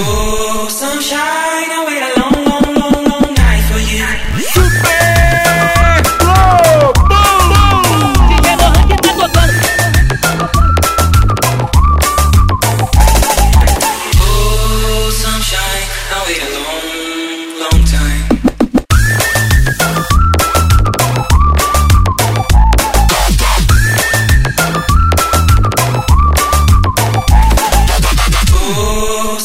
Oh, sunshine.